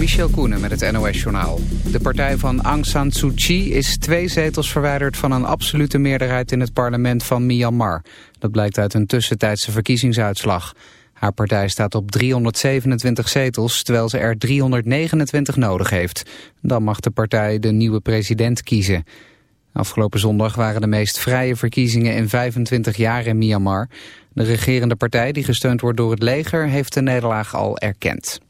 Michel Koenen met het NOS-journaal. De partij van Aung San Suu Kyi is twee zetels verwijderd van een absolute meerderheid in het parlement van Myanmar. Dat blijkt uit een tussentijdse verkiezingsuitslag. Haar partij staat op 327 zetels, terwijl ze er 329 nodig heeft. Dan mag de partij de nieuwe president kiezen. Afgelopen zondag waren de meest vrije verkiezingen in 25 jaar in Myanmar. De regerende partij, die gesteund wordt door het leger, heeft de nederlaag al erkend.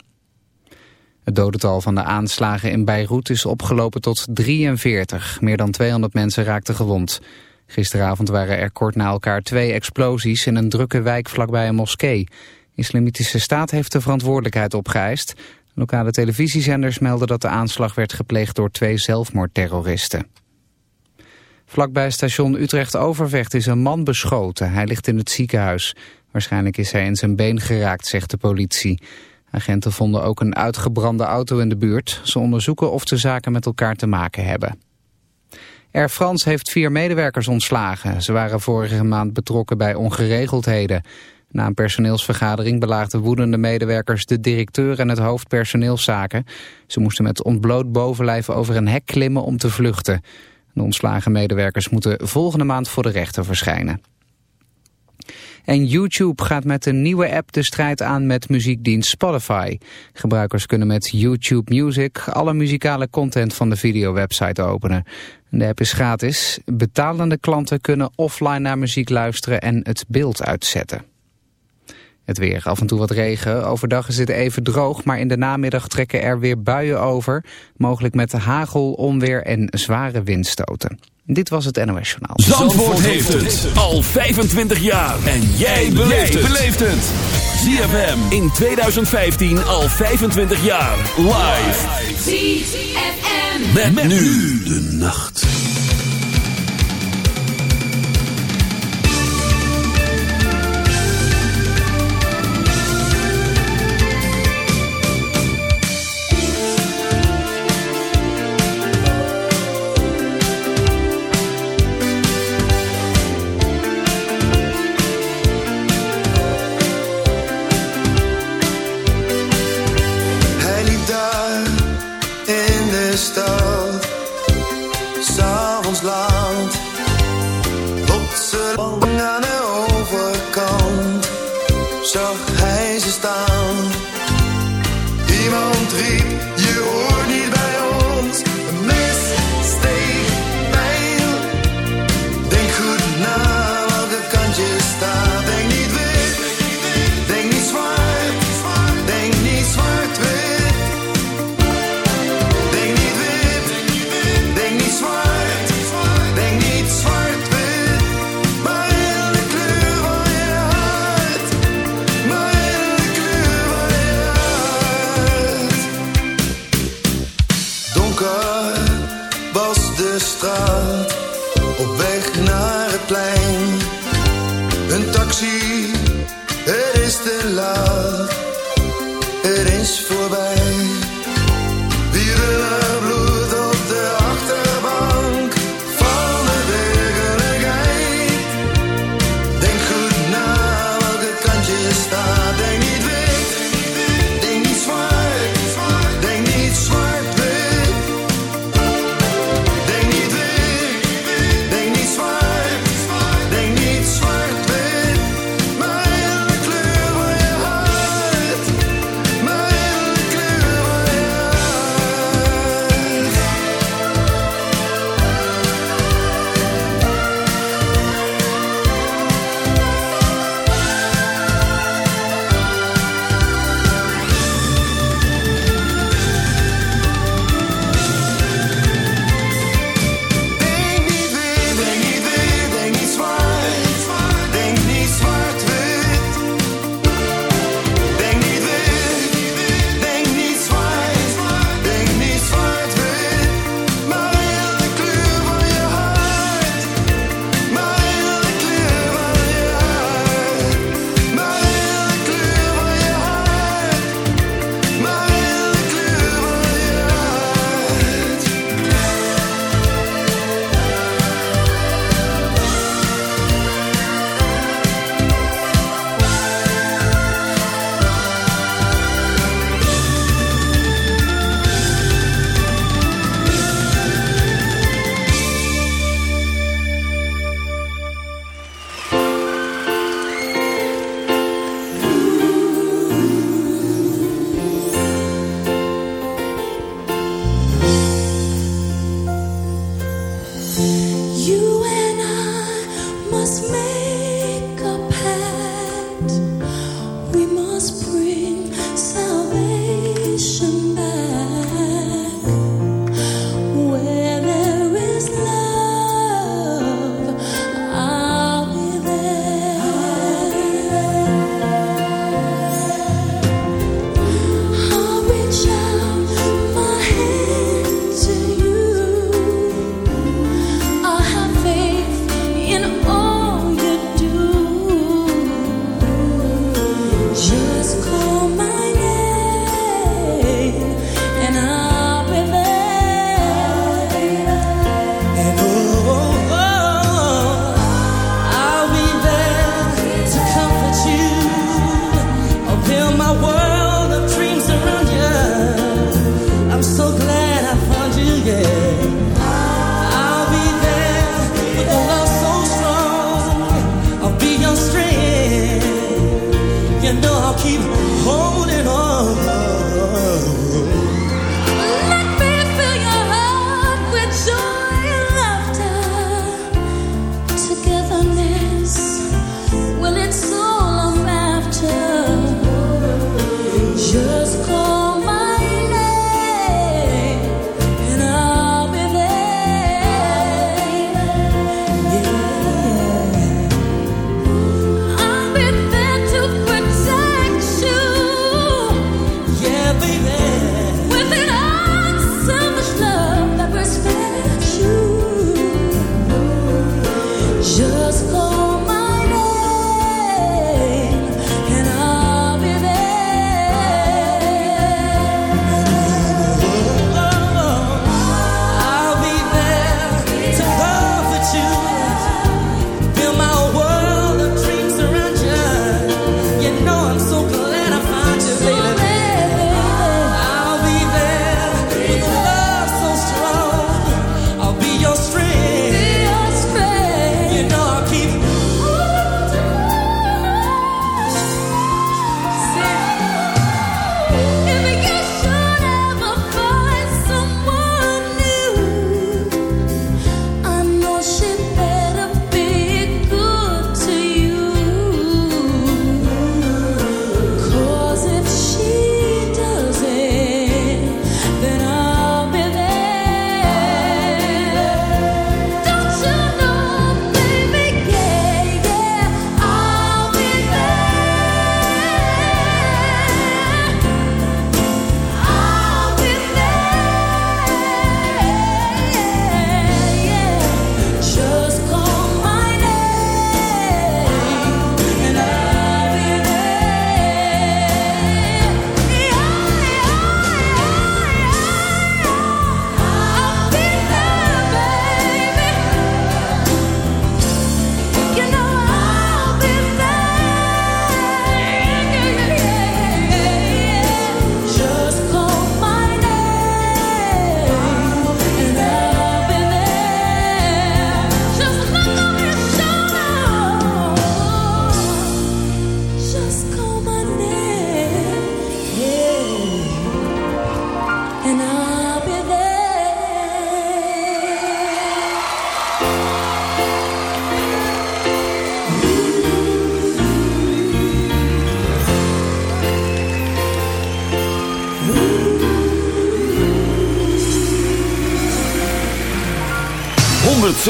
Het dodental van de aanslagen in Beirut is opgelopen tot 43. Meer dan 200 mensen raakten gewond. Gisteravond waren er kort na elkaar twee explosies in een drukke wijk vlakbij een moskee. Islamitische Staat heeft de verantwoordelijkheid opgeëist. Lokale televisiezenders melden dat de aanslag werd gepleegd door twee zelfmoordterroristen. Vlakbij station Utrecht-Overvecht is een man beschoten. Hij ligt in het ziekenhuis. Waarschijnlijk is hij in zijn been geraakt, zegt de politie. Agenten vonden ook een uitgebrande auto in de buurt. Ze onderzoeken of de zaken met elkaar te maken hebben. Air France heeft vier medewerkers ontslagen. Ze waren vorige maand betrokken bij ongeregeldheden. Na een personeelsvergadering belaagden woedende medewerkers de directeur en het hoofd personeelszaken. Ze moesten met ontbloot bovenlijf over een hek klimmen om te vluchten. De ontslagen medewerkers moeten volgende maand voor de rechter verschijnen. En YouTube gaat met een nieuwe app de strijd aan met muziekdienst Spotify. Gebruikers kunnen met YouTube Music alle muzikale content van de videowebsite openen. De app is gratis. Betalende klanten kunnen offline naar muziek luisteren en het beeld uitzetten. Het weer, af en toe wat regen. Overdag is het even droog, maar in de namiddag trekken er weer buien over. Mogelijk met hagel, onweer en zware windstoten. Dit was het NOS Journaal. Zandvoort, heeft het al 25 jaar. En jij beleeft het. ZFM in 2015 al 25 jaar. Live. ZFM. met nu de nacht.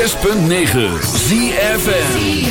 106.9 ZFN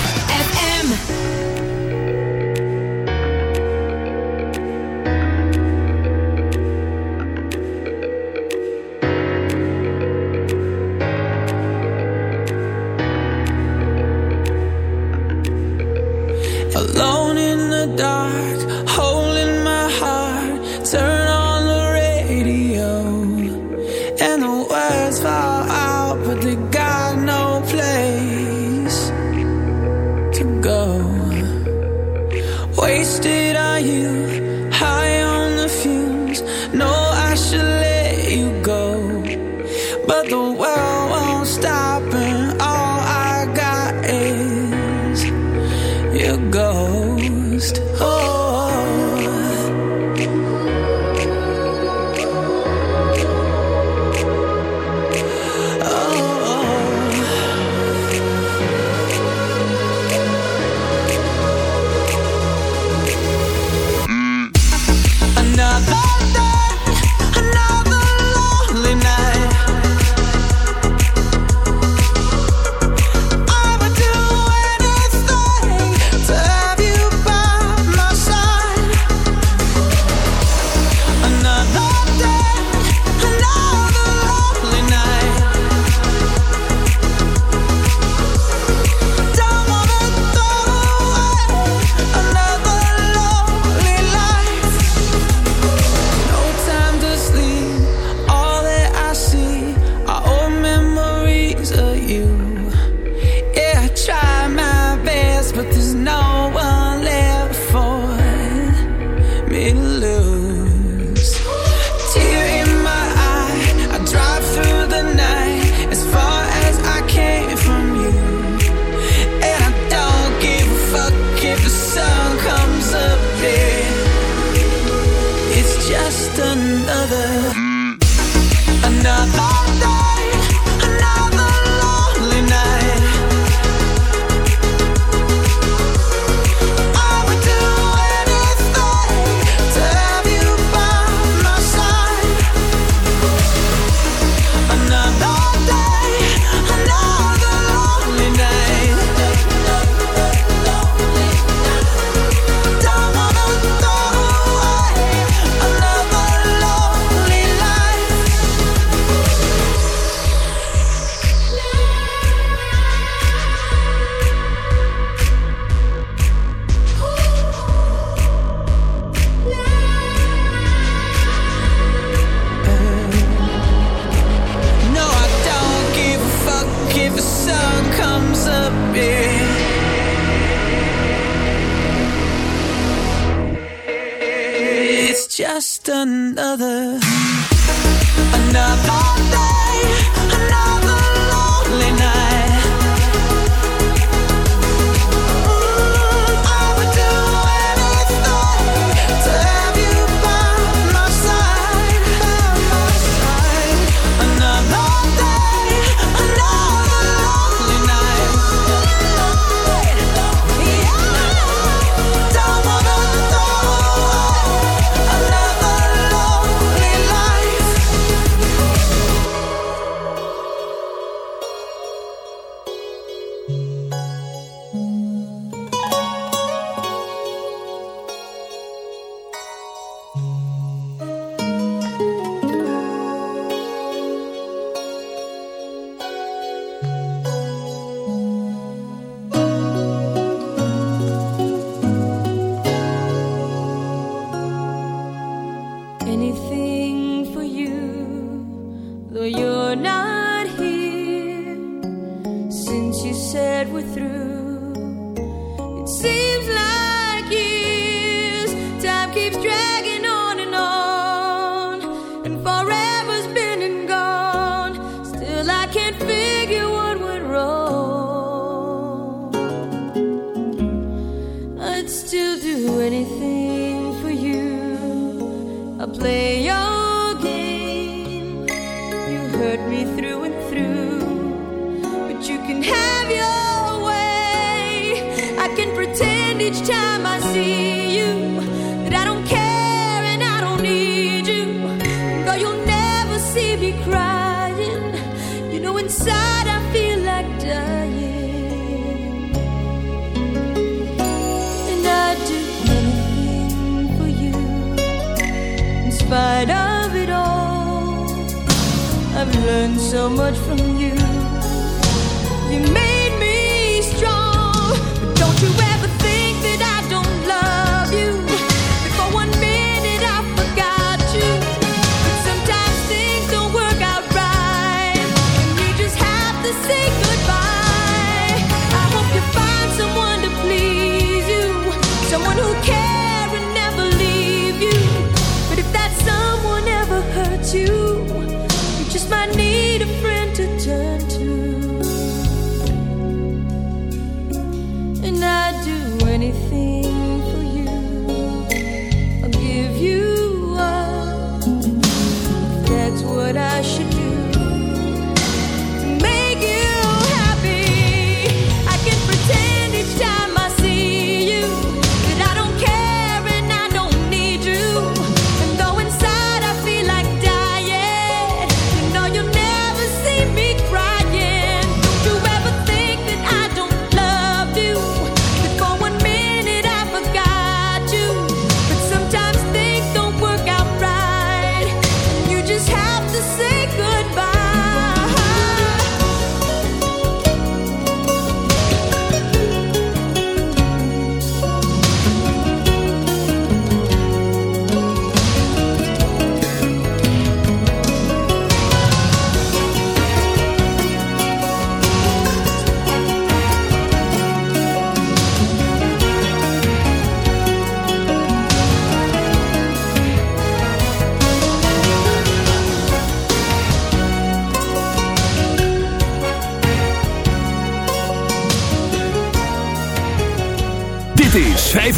turn to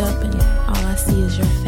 Up and all I see is your face.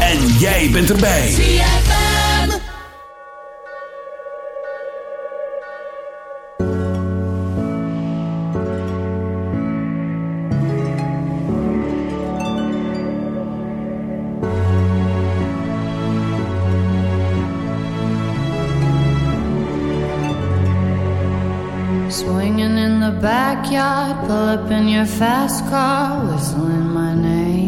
En jij bent erbij. Swinging in the backyard, pull up in your fast car, whistling my name.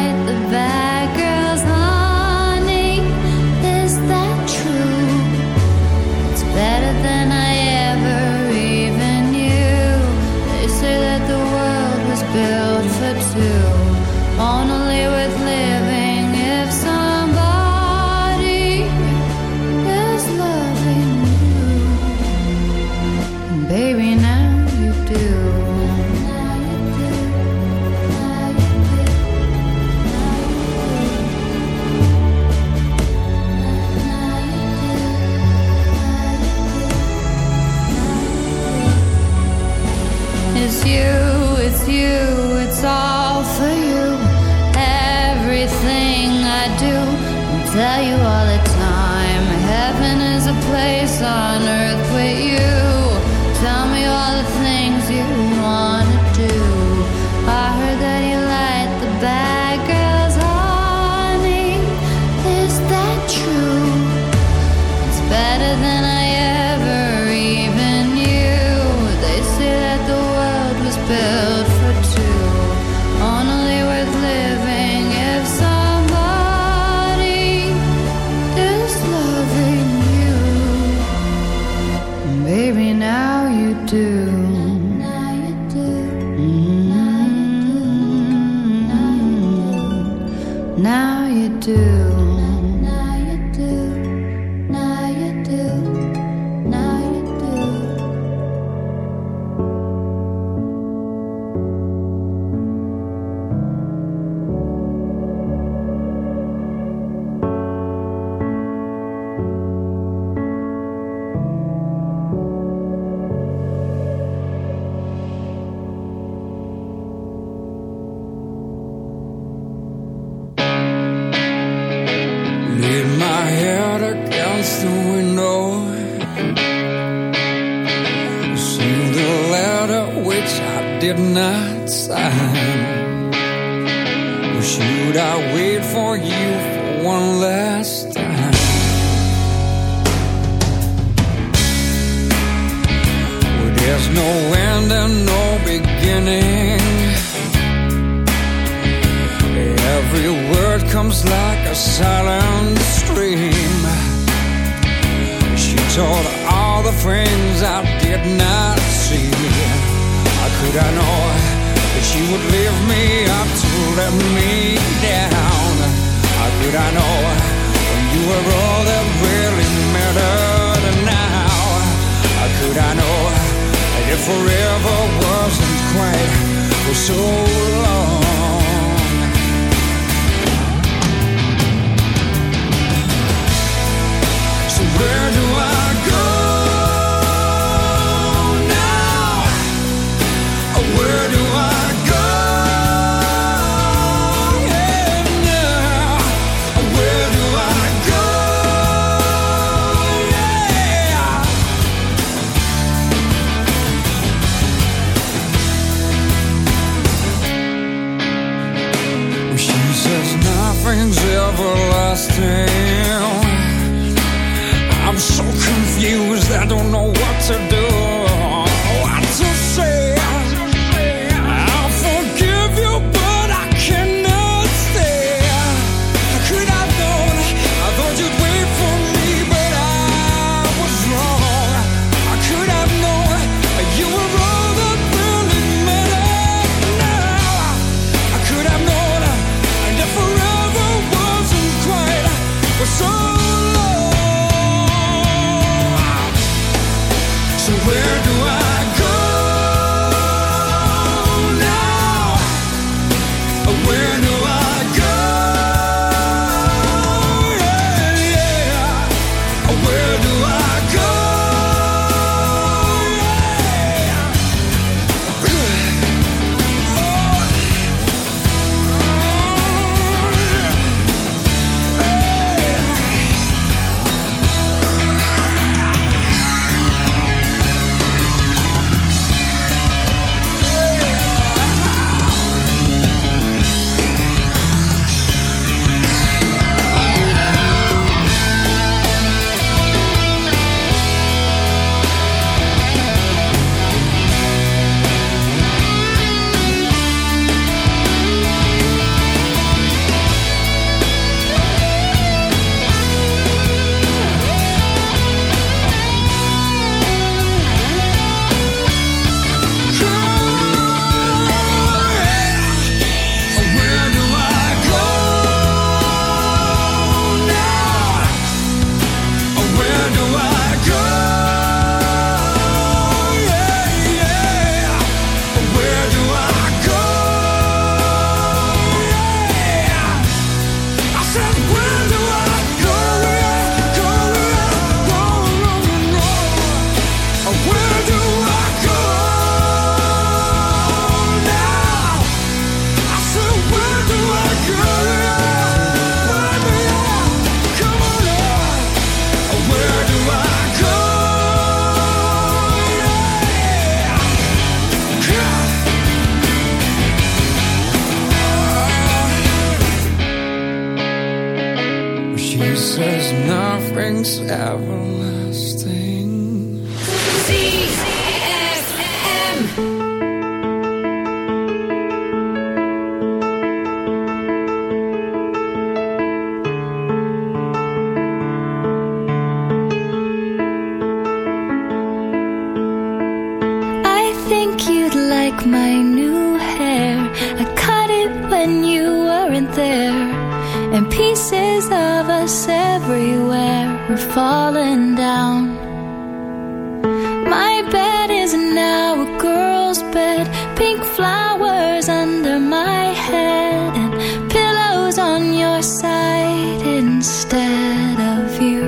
bed, pink flowers under my head, and pillows on your side instead of you.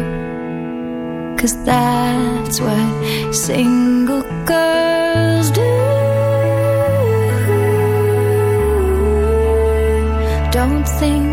Cause that's what single girls do. Don't think